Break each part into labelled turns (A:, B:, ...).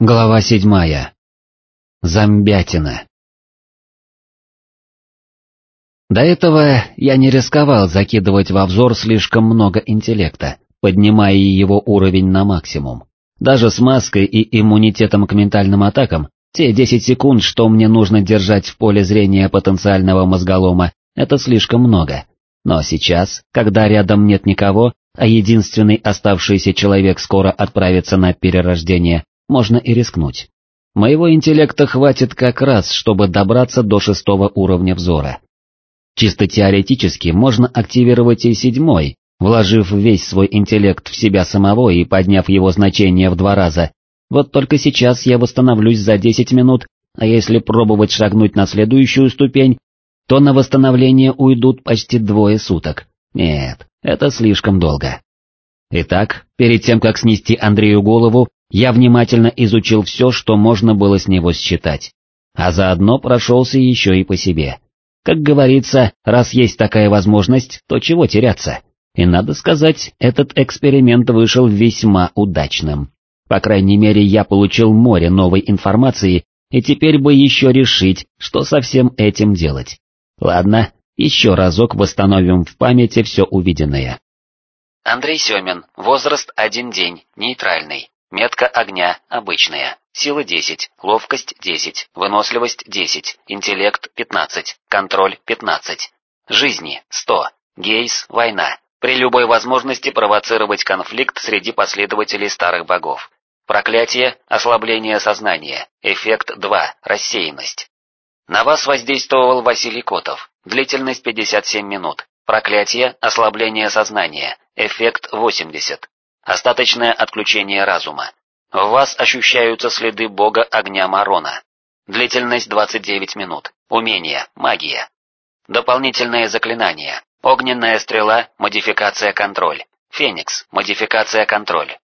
A: Глава седьмая. Замбятина. До этого я не рисковал закидывать во взор слишком много интеллекта, поднимая его уровень на максимум. Даже с маской и иммунитетом к ментальным атакам, те 10 секунд, что мне нужно держать в поле зрения потенциального мозголома, это слишком много. Но сейчас, когда рядом нет никого, а единственный оставшийся человек скоро отправится на перерождение, можно и рискнуть. Моего интеллекта хватит как раз, чтобы добраться до шестого уровня взора. Чисто теоретически можно активировать и седьмой, вложив весь свой интеллект в себя самого и подняв его значение в два раза. Вот только сейчас я восстановлюсь за 10 минут, а если пробовать шагнуть на следующую ступень, то на восстановление уйдут почти двое суток. Нет, это слишком долго. Итак, перед тем как снести Андрею голову, я внимательно изучил все, что можно было с него считать, а заодно прошелся еще и по себе. Как говорится, раз есть такая возможность, то чего теряться? И надо сказать, этот эксперимент вышел весьма удачным. По крайней мере, я получил море новой информации, и теперь бы еще решить, что со всем этим делать. Ладно, еще разок восстановим в памяти все увиденное.
B: Андрей Семин, возраст один день, нейтральный. Метка огня обычная. Сила 10, ловкость 10, выносливость 10, интеллект 15, контроль 15. Жизни 100. Гейс – война. При любой возможности провоцировать конфликт среди последователей старых богов. Проклятие – ослабление сознания. Эффект 2 – рассеянность. На вас воздействовал Василий Котов. Длительность 57 минут. Проклятие – ослабление сознания. Эффект 80. Остаточное отключение разума. В вас ощущаются следы бога огня Марона. Длительность 29 минут. Умение, магия. Дополнительное заклинание. Огненная стрела, модификация контроль. Феникс, модификация контроль.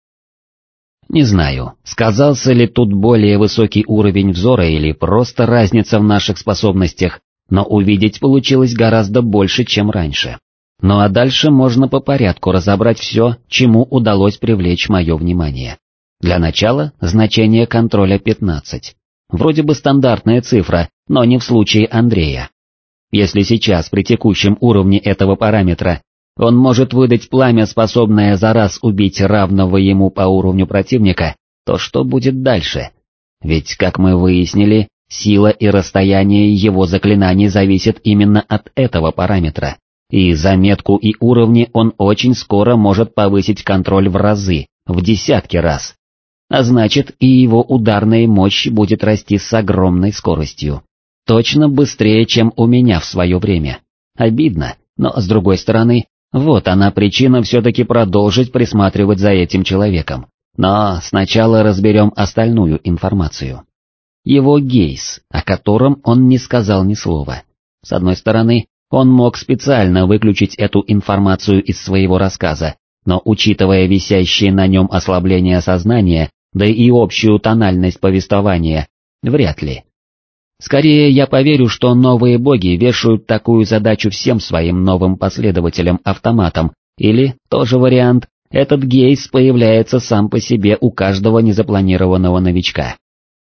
A: Не знаю, сказался ли тут более высокий уровень взора или просто разница в наших способностях, но увидеть получилось гораздо больше, чем раньше. Ну а дальше можно по порядку разобрать все, чему удалось привлечь мое внимание. Для начала значение контроля 15. Вроде бы стандартная цифра, но не в случае Андрея. Если сейчас при текущем уровне этого параметра он может выдать пламя, способное за раз убить равного ему по уровню противника, то что будет дальше? Ведь, как мы выяснили, сила и расстояние его заклинаний зависят именно от этого параметра и заметку и уровни он очень скоро может повысить контроль в разы, в десятки раз. А значит, и его ударная мощь будет расти с огромной скоростью. Точно быстрее, чем у меня в свое время. Обидно, но с другой стороны, вот она причина все-таки продолжить присматривать за этим человеком. Но сначала разберем остальную информацию. Его гейс, о котором он не сказал ни слова. С одной стороны, он мог специально выключить эту информацию из своего рассказа, но учитывая висящее на нем ослабление сознания, да и общую тональность повествования, вряд ли. Скорее я поверю, что новые боги вешают такую задачу всем своим новым последователям-автоматам, или, тоже вариант, этот гейс появляется сам по себе у каждого незапланированного новичка.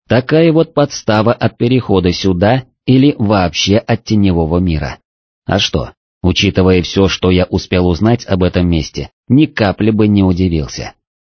A: Такая вот подстава от перехода сюда или вообще от теневого мира. А что, учитывая все, что я успел узнать об этом месте, ни капли бы не удивился.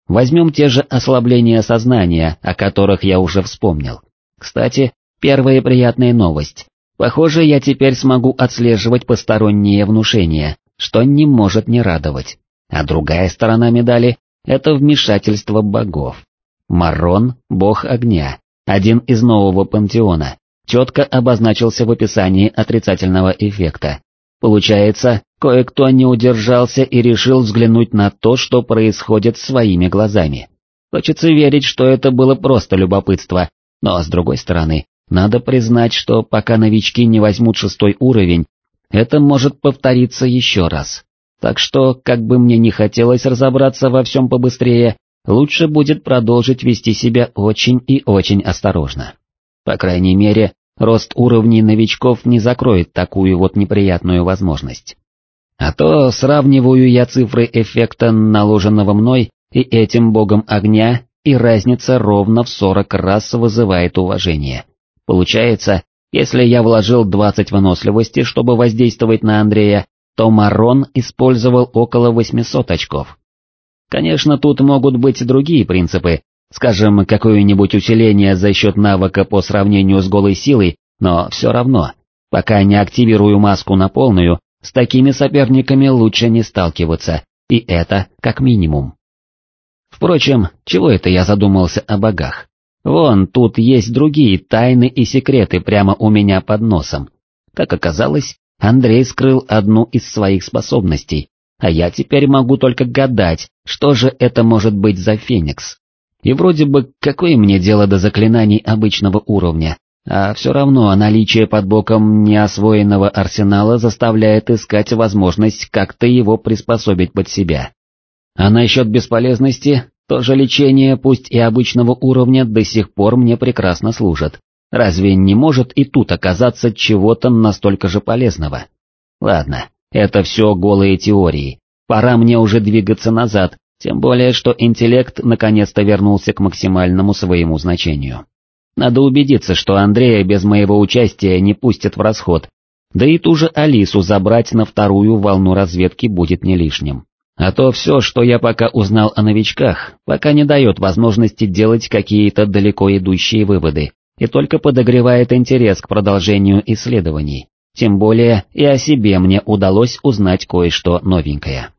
A: Возьмем те же ослабления сознания, о которых я уже вспомнил. Кстати, первая приятная новость. Похоже, я теперь смогу отслеживать посторонние внушения, что не может не радовать. А другая сторона медали — это вмешательство богов. Марон — бог огня, один из нового пантеона, четко обозначился в описании отрицательного эффекта. Получается, кое-кто не удержался и решил взглянуть на то, что происходит своими глазами. Хочется верить, что это было просто любопытство, но с другой стороны, надо признать, что пока новички не возьмут шестой уровень, это может повториться еще раз. Так что, как бы мне не хотелось разобраться во всем побыстрее, лучше будет продолжить вести себя очень и очень осторожно. По крайней мере, рост уровней новичков не закроет такую вот неприятную возможность. А то сравниваю я цифры эффекта, наложенного мной, и этим богом огня, и разница ровно в 40 раз вызывает уважение. Получается, если я вложил 20 выносливости, чтобы воздействовать на Андрея, то Марон использовал около 800 очков. Конечно, тут могут быть другие принципы, скажем, какое-нибудь усиление за счет навыка по сравнению с голой силой, но все равно, пока не активирую маску на полную, с такими соперниками лучше не сталкиваться, и это как минимум. Впрочем, чего это я задумался о богах? Вон, тут есть другие тайны и секреты прямо у меня под носом. Как оказалось, Андрей скрыл одну из своих способностей, а я теперь могу только гадать, что же это может быть за феникс. И вроде бы какое мне дело до заклинаний обычного уровня, а все равно наличие под боком неосвоенного арсенала заставляет искать возможность как-то его приспособить под себя. А насчет бесполезности, тоже лечение, пусть и обычного уровня, до сих пор мне прекрасно служит. Разве не может и тут оказаться чего-то настолько же полезного? Ладно, это все голые теории, пора мне уже двигаться назад, тем более что интеллект наконец-то вернулся к максимальному своему значению. Надо убедиться, что Андрея без моего участия не пустят в расход, да и ту же Алису забрать на вторую волну разведки будет не лишним. А то все, что я пока узнал о новичках, пока не дает возможности делать какие-то далеко идущие выводы, и только подогревает интерес к продолжению исследований. Тем более и о себе мне удалось узнать кое-что новенькое.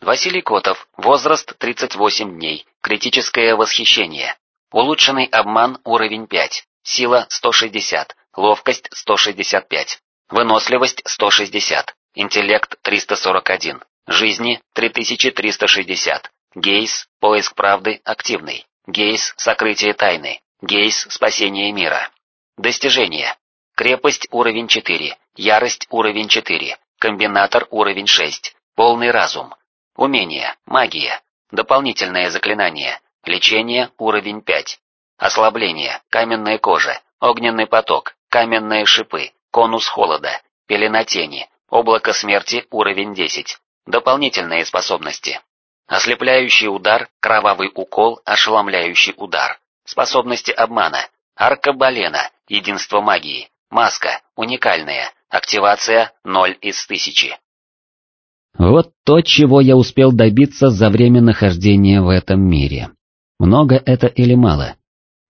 B: Василий Котов, возраст 38 дней, критическое восхищение. Улучшенный обман уровень 5, сила 160, ловкость 165, выносливость 160, интеллект 341, жизни 3360, гейс, поиск правды активный, гейс, сокрытие тайны, гейс, спасение мира. Достижения. Крепость уровень 4, ярость уровень 4, комбинатор уровень 6, полный разум. Умение, магия, дополнительное заклинание, Лечение уровень 5. Ослабление, каменная кожа, огненный поток, каменные шипы, конус холода, пелена тени, облако смерти уровень 10. Дополнительные способности. Ослепляющий удар, кровавый укол, ошеломляющий удар. Способности обмана. Аркабалена, единство магии. Маска, уникальная. Активация 0 из 1000.
A: Вот то, чего я успел добиться за время нахождения в этом мире. Много это или мало?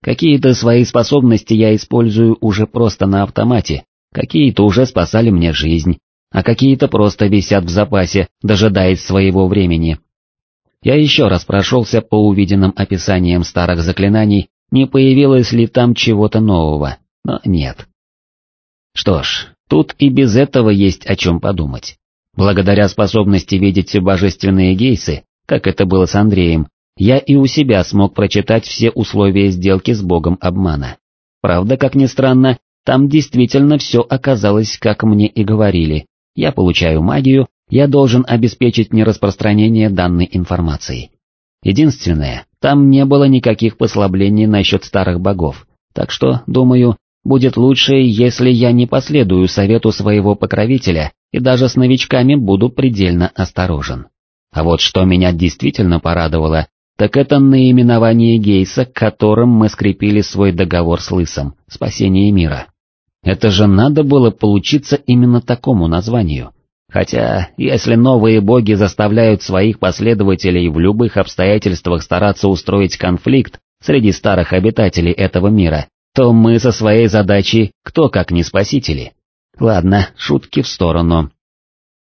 A: Какие-то свои способности я использую уже просто на автомате, какие-то уже спасали мне жизнь, а какие-то просто висят в запасе, дожидаясь своего времени. Я еще раз прошелся по увиденным описаниям старых заклинаний, не появилось ли там чего-то нового, но нет. Что ж, тут и без этого есть о чем подумать. Благодаря способности видеть божественные гейсы, как это было с Андреем, я и у себя смог прочитать все условия сделки с богом обмана. Правда, как ни странно, там действительно все оказалось, как мне и говорили. Я получаю магию, я должен обеспечить нераспространение данной информации. Единственное, там не было никаких послаблений насчет старых богов, так что, думаю, будет лучше, если я не последую совету своего покровителя и даже с новичками буду предельно осторожен. А вот что меня действительно порадовало, так это наименование Гейса, которым мы скрепили свой договор с Лысом, спасение мира. Это же надо было получиться именно такому названию. Хотя, если новые боги заставляют своих последователей в любых обстоятельствах стараться устроить конфликт среди старых обитателей этого мира, то мы со своей задачей кто как не спасители. Ладно, шутки в сторону.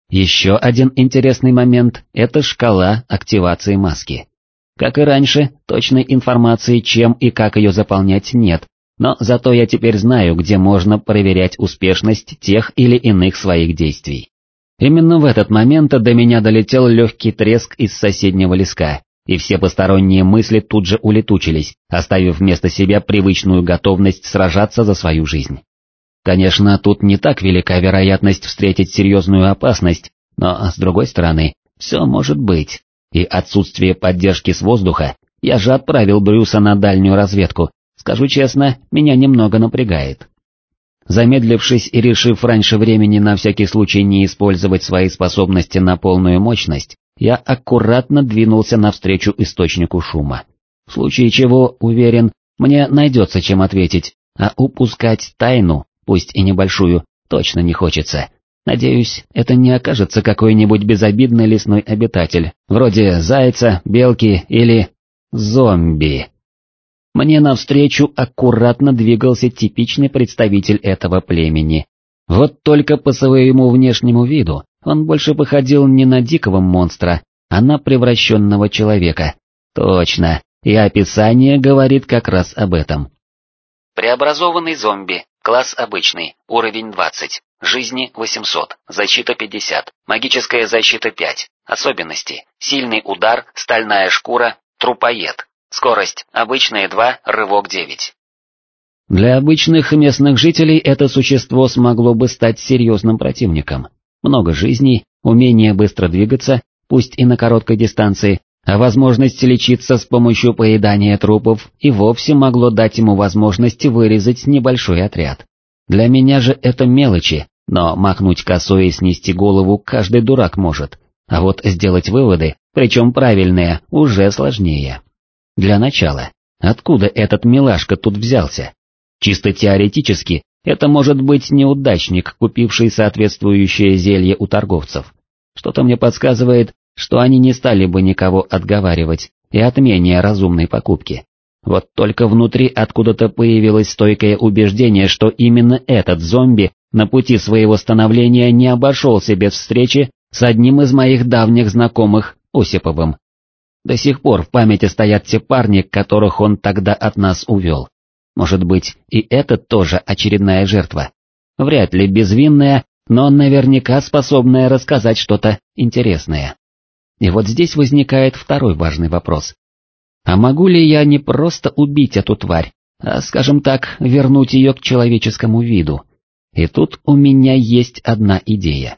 A: Еще один интересный момент – это шкала активации маски. Как и раньше, точной информации, чем и как ее заполнять, нет, но зато я теперь знаю, где можно проверять успешность тех или иных своих действий. Именно в этот момент до меня долетел легкий треск из соседнего леска, и все посторонние мысли тут же улетучились, оставив вместо себя привычную готовность сражаться за свою жизнь. Конечно, тут не так велика вероятность встретить серьезную опасность, но, с другой стороны, все может быть и отсутствие поддержки с воздуха, я же отправил Брюса на дальнюю разведку, скажу честно, меня немного напрягает. Замедлившись и решив раньше времени на всякий случай не использовать свои способности на полную мощность, я аккуратно двинулся навстречу источнику шума. В случае чего, уверен, мне найдется чем ответить, а упускать тайну, пусть и небольшую, точно не хочется. Надеюсь, это не окажется какой-нибудь безобидный лесной обитатель, вроде зайца, белки или... зомби. Мне навстречу аккуратно двигался типичный представитель этого племени. Вот только по своему внешнему виду он больше походил не на дикого монстра, а на превращенного человека. Точно, и описание говорит как раз об этом.
B: Преобразованный зомби, класс обычный, уровень 20, жизни 800, защита 50, магическая защита 5, особенности, сильный удар, стальная шкура, трупоед, скорость, обычная 2, рывок 9.
A: Для обычных местных жителей это существо смогло бы стать серьезным противником. Много жизней, умение быстро двигаться, пусть и на короткой дистанции, а возможность лечиться с помощью поедания трупов и вовсе могло дать ему возможность вырезать небольшой отряд. Для меня же это мелочи, но махнуть косой и снести голову каждый дурак может, а вот сделать выводы, причем правильные, уже сложнее. Для начала, откуда этот милашка тут взялся? Чисто теоретически, это может быть неудачник, купивший соответствующее зелье у торговцев. Что-то мне подсказывает, что они не стали бы никого отговаривать и от менее разумной покупки. Вот только внутри откуда-то появилось стойкое убеждение, что именно этот зомби на пути своего становления не обошелся без встречи с одним из моих давних знакомых, Осиповым. До сих пор в памяти стоят те парни, которых он тогда от нас увел. Может быть, и это тоже очередная жертва. Вряд ли безвинная, но наверняка способная рассказать что-то интересное. И вот здесь возникает второй важный вопрос. А могу ли я не просто убить эту тварь, а, скажем так, вернуть ее к человеческому виду? И тут у меня есть одна идея.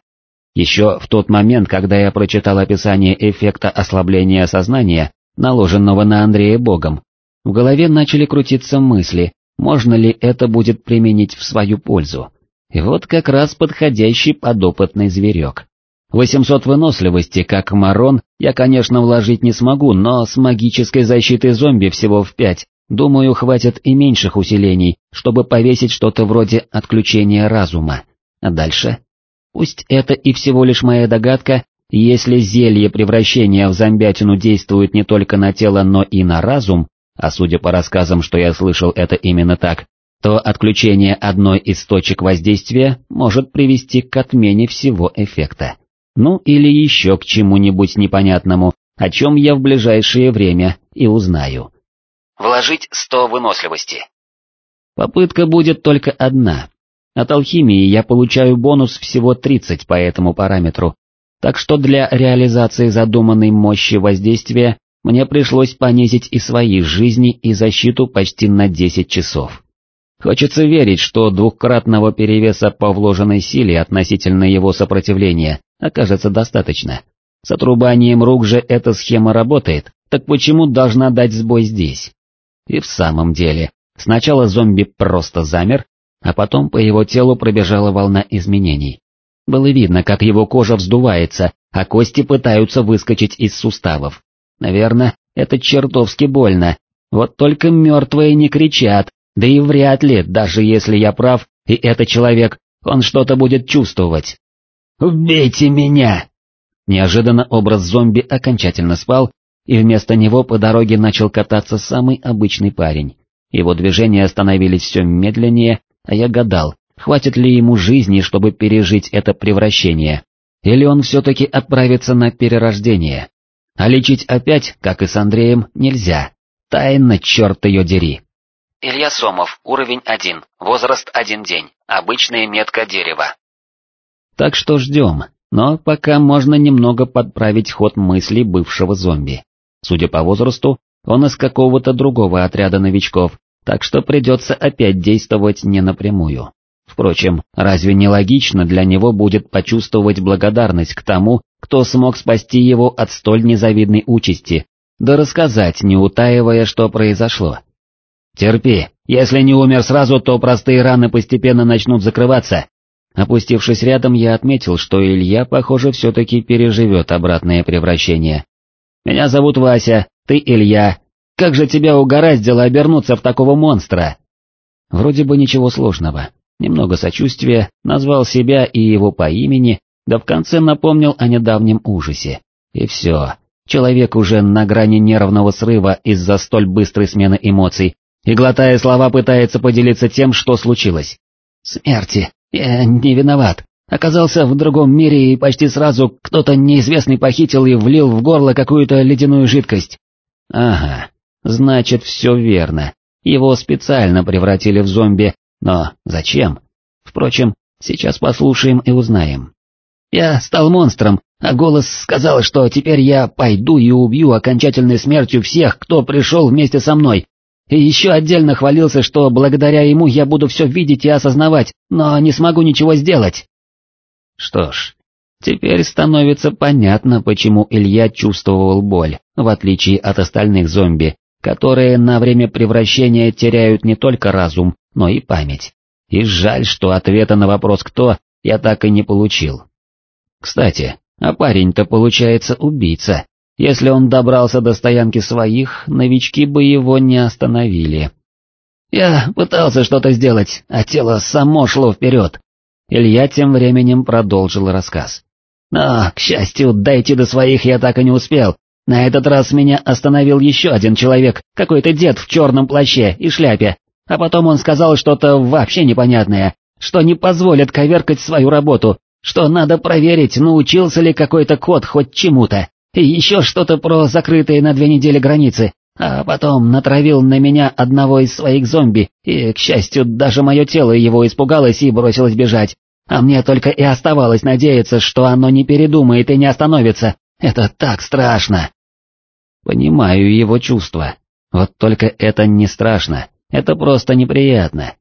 A: Еще в тот момент, когда я прочитал описание эффекта ослабления сознания, наложенного на Андрея Богом, в голове начали крутиться мысли, можно ли это будет применить в свою пользу. И вот как раз подходящий подопытный зверек. 800 выносливости, как Марон, я, конечно, вложить не смогу, но с магической защитой зомби всего в 5, думаю, хватит и меньших усилений, чтобы повесить что-то вроде отключения разума. А дальше? Пусть это и всего лишь моя догадка, если зелье превращения в зомбятину действует не только на тело, но и на разум, а судя по рассказам, что я слышал это именно так, то отключение одной из точек воздействия может привести к отмене всего эффекта. Ну или еще к чему-нибудь непонятному, о чем я в ближайшее время и узнаю.
B: Вложить 100 выносливости.
A: Попытка будет только одна. От алхимии я получаю бонус всего 30 по этому параметру, так что для реализации задуманной мощи воздействия мне пришлось понизить и свои жизни и защиту почти на 10 часов. Хочется верить, что двухкратного перевеса по вложенной силе относительно его сопротивления окажется достаточно. С отрубанием рук же эта схема работает, так почему должна дать сбой здесь? И в самом деле, сначала зомби просто замер, а потом по его телу пробежала волна изменений. Было видно, как его кожа вздувается, а кости пытаются выскочить из суставов. Наверное, это чертовски больно, вот только мертвые не кричат, да и вряд ли, даже если я прав, и это человек, он что-то будет чувствовать. «Убейте меня!» Неожиданно образ зомби окончательно спал, и вместо него по дороге начал кататься самый обычный парень. Его движения становились все медленнее, а я гадал, хватит ли ему жизни, чтобы пережить это превращение, или он все-таки отправится на перерождение. А лечить опять, как и с Андреем, нельзя. Тайна, черт ее дери.
B: Илья Сомов, уровень 1, возраст 1 день, обычная метка дерева.
A: Так что ждем, но пока можно немного подправить ход мыслей бывшего зомби. Судя по возрасту, он из какого-то другого отряда новичков, так что придется опять действовать не напрямую. Впрочем, разве не логично для него будет почувствовать благодарность к тому, кто смог спасти его от столь незавидной участи, да рассказать, не утаивая, что произошло? Терпи, если не умер сразу, то простые раны постепенно начнут закрываться, Опустившись рядом, я отметил, что Илья, похоже, все-таки переживет обратное превращение. «Меня зовут Вася, ты Илья. как же тебя угораздило обернуться в такого монстра?» Вроде бы ничего сложного. Немного сочувствия, назвал себя и его по имени, да в конце напомнил о недавнем ужасе. И все. Человек уже на грани нервного срыва из-за столь быстрой смены эмоций, и глотая слова пытается поделиться тем, что случилось. «Смерти. Я не виноват. Оказался в другом мире и почти сразу кто-то неизвестный похитил и влил в горло какую-то ледяную жидкость». «Ага, значит все верно. Его специально превратили в зомби, но зачем? Впрочем, сейчас послушаем и узнаем. Я стал монстром, а голос сказал, что теперь я пойду и убью окончательной смертью всех, кто пришел вместе со мной. И еще отдельно хвалился, что благодаря ему я буду все видеть и осознавать, но не смогу ничего сделать. Что ж, теперь становится понятно, почему Илья чувствовал боль, в отличие от остальных зомби, которые на время превращения теряют не только разум, но и память. И жаль, что ответа на вопрос «кто» я так и не получил. Кстати, а парень-то получается убийца. Если он добрался до стоянки своих, новички бы его не остановили. Я пытался что-то сделать, а тело само шло вперед. Илья тем временем продолжил рассказ. Но, к счастью, дойти до своих я так и не успел, на этот раз меня остановил еще один человек, какой-то дед в черном плаще и шляпе, а потом он сказал что-то вообще непонятное, что не позволит коверкать свою работу, что надо проверить, научился ли какой-то кот хоть чему-то, и еще что-то про закрытые на две недели границы, а потом натравил на меня одного из своих зомби, и, к счастью, даже мое тело его испугалось и бросилось бежать, а мне только и оставалось надеяться, что оно не передумает и не остановится, это так страшно. Понимаю его чувства. Вот только это не страшно, это просто неприятно.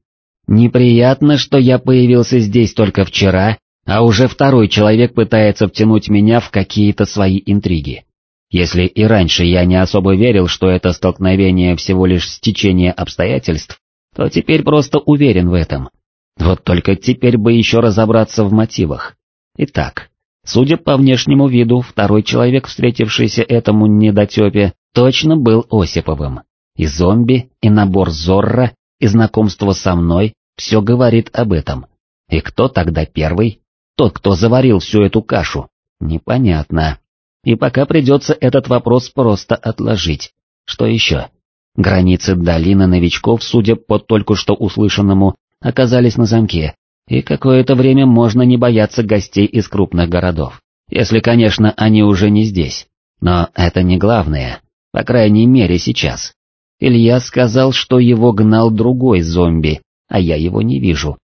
A: Неприятно, что я появился здесь только вчера, а уже второй человек пытается втянуть меня в какие-то свои интриги. Если и раньше я не особо верил, что это столкновение всего лишь стечение обстоятельств, то теперь просто уверен в этом. Вот только теперь бы еще разобраться в мотивах. Итак, Судя по внешнему виду, второй человек, встретившийся этому недотепе, точно был Осиповым. И зомби, и набор Зорро, и знакомство со мной, все говорит об этом. И кто тогда первый? Тот, кто заварил всю эту кашу? Непонятно. И пока придется этот вопрос просто отложить. Что еще? Границы долины новичков, судя по только что услышанному, оказались на замке, и какое-то время можно не бояться гостей из крупных городов. Если, конечно, они уже не здесь. Но это не главное, по крайней мере сейчас. Илья сказал, что его гнал другой зомби, а я его не вижу.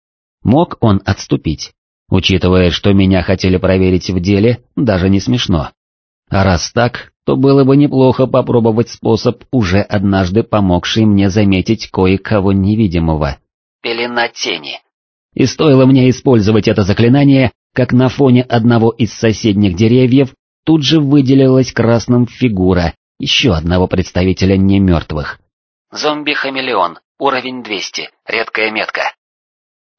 A: Мог он отступить? Учитывая, что меня хотели проверить в деле, даже не смешно. А раз так, то было бы неплохо попробовать способ, уже однажды помогший мне заметить кое-кого невидимого.
B: Пелена тени.
A: И стоило мне использовать это заклинание, как на фоне одного из соседних деревьев тут же выделилась красным фигура еще одного представителя немертвых.
B: Зомби-хамелеон, уровень 200, редкая метка.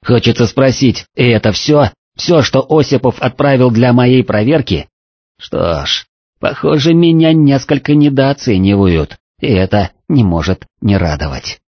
A: Хочется спросить, и это все? Все, что Осипов отправил для моей проверки? Что ж, похоже, меня несколько недооценивают, и это не может не радовать.